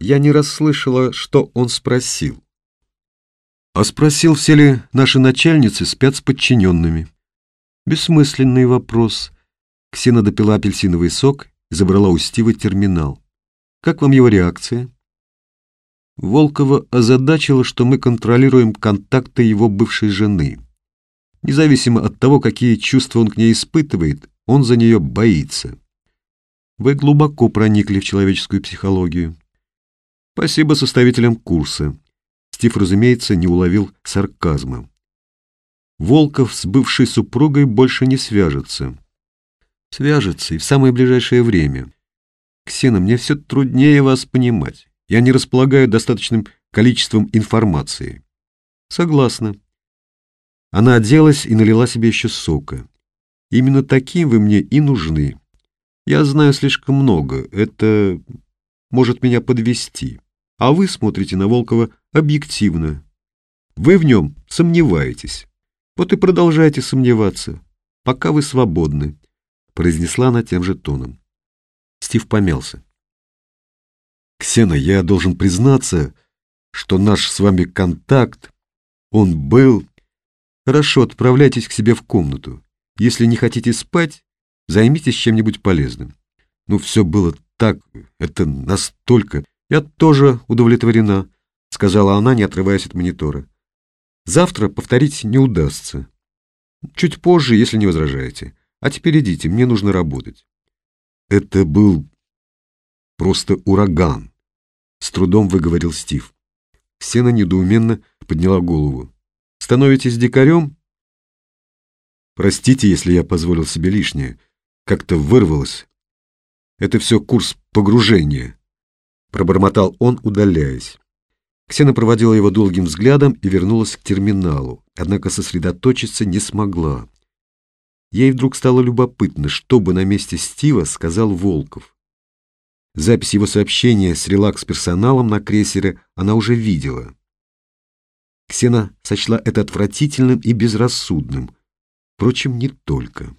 Я не расслышала, что он спросил. А спросил, все ли наши начальницы спят с подчиненными. Бессмысленный вопрос. Ксена допила апельсиновый сок и забрала у Стива терминал. Как вам его реакция? Волкова озадачило, что мы контролируем контакты его бывшей жены. Независимо от того, какие чувства он к ней испытывает, он за нее боится. Вы глубоко проникли в человеческую психологию. Спасибо составителям курса. Стив, разумеется, не уловил сарказма. Волков с бывшей супругой больше не свяжется. Свяжется и в самое ближайшее время. Ксена, мне все труднее вас понимать. Я не располагаю достаточным количеством информации. Согласна. Она оделась и налила себе еще сока. Именно таким вы мне и нужны. Я знаю слишком много, это может меня подвести. А вы смотрите на Волкова объективно. Вы в нем сомневаетесь. Вот и продолжайте сомневаться, пока вы свободны, произнесла она тем же тоном. Стив помялся. Ксена, я должен признаться, что наш с вами контакт, он был... Хорошо, отправляйтесь к себе в комнату. Если не хотите спать, займитесь чем-нибудь полезным. Ну, все было так, это настолько... Я тоже удовлетворена, сказала она, не отрываясь от монитора. Завтра повторить не удастся. Чуть позже, если не возражаете. А теперь идите, мне нужно работать. Это был просто ураган, с трудом выговорил Стив. Сена недоуменно подняла голову. Становитесь дикарем? Простите, если я позволил себе лишнее. Как-то вырвалось. Это все курс погружения. Пробормотал он, удаляясь. Ксена проводила его долгим взглядом и вернулась к терминалу, однако сосредоточиться не смогла. Ей вдруг стало любопытно, что бы на месте Стива сказал Волков. Запись его сообщения с релакс-персоналом на крейсере она уже видела. Ксена сочла это отвратительным и безрассудным. Впрочем, не только.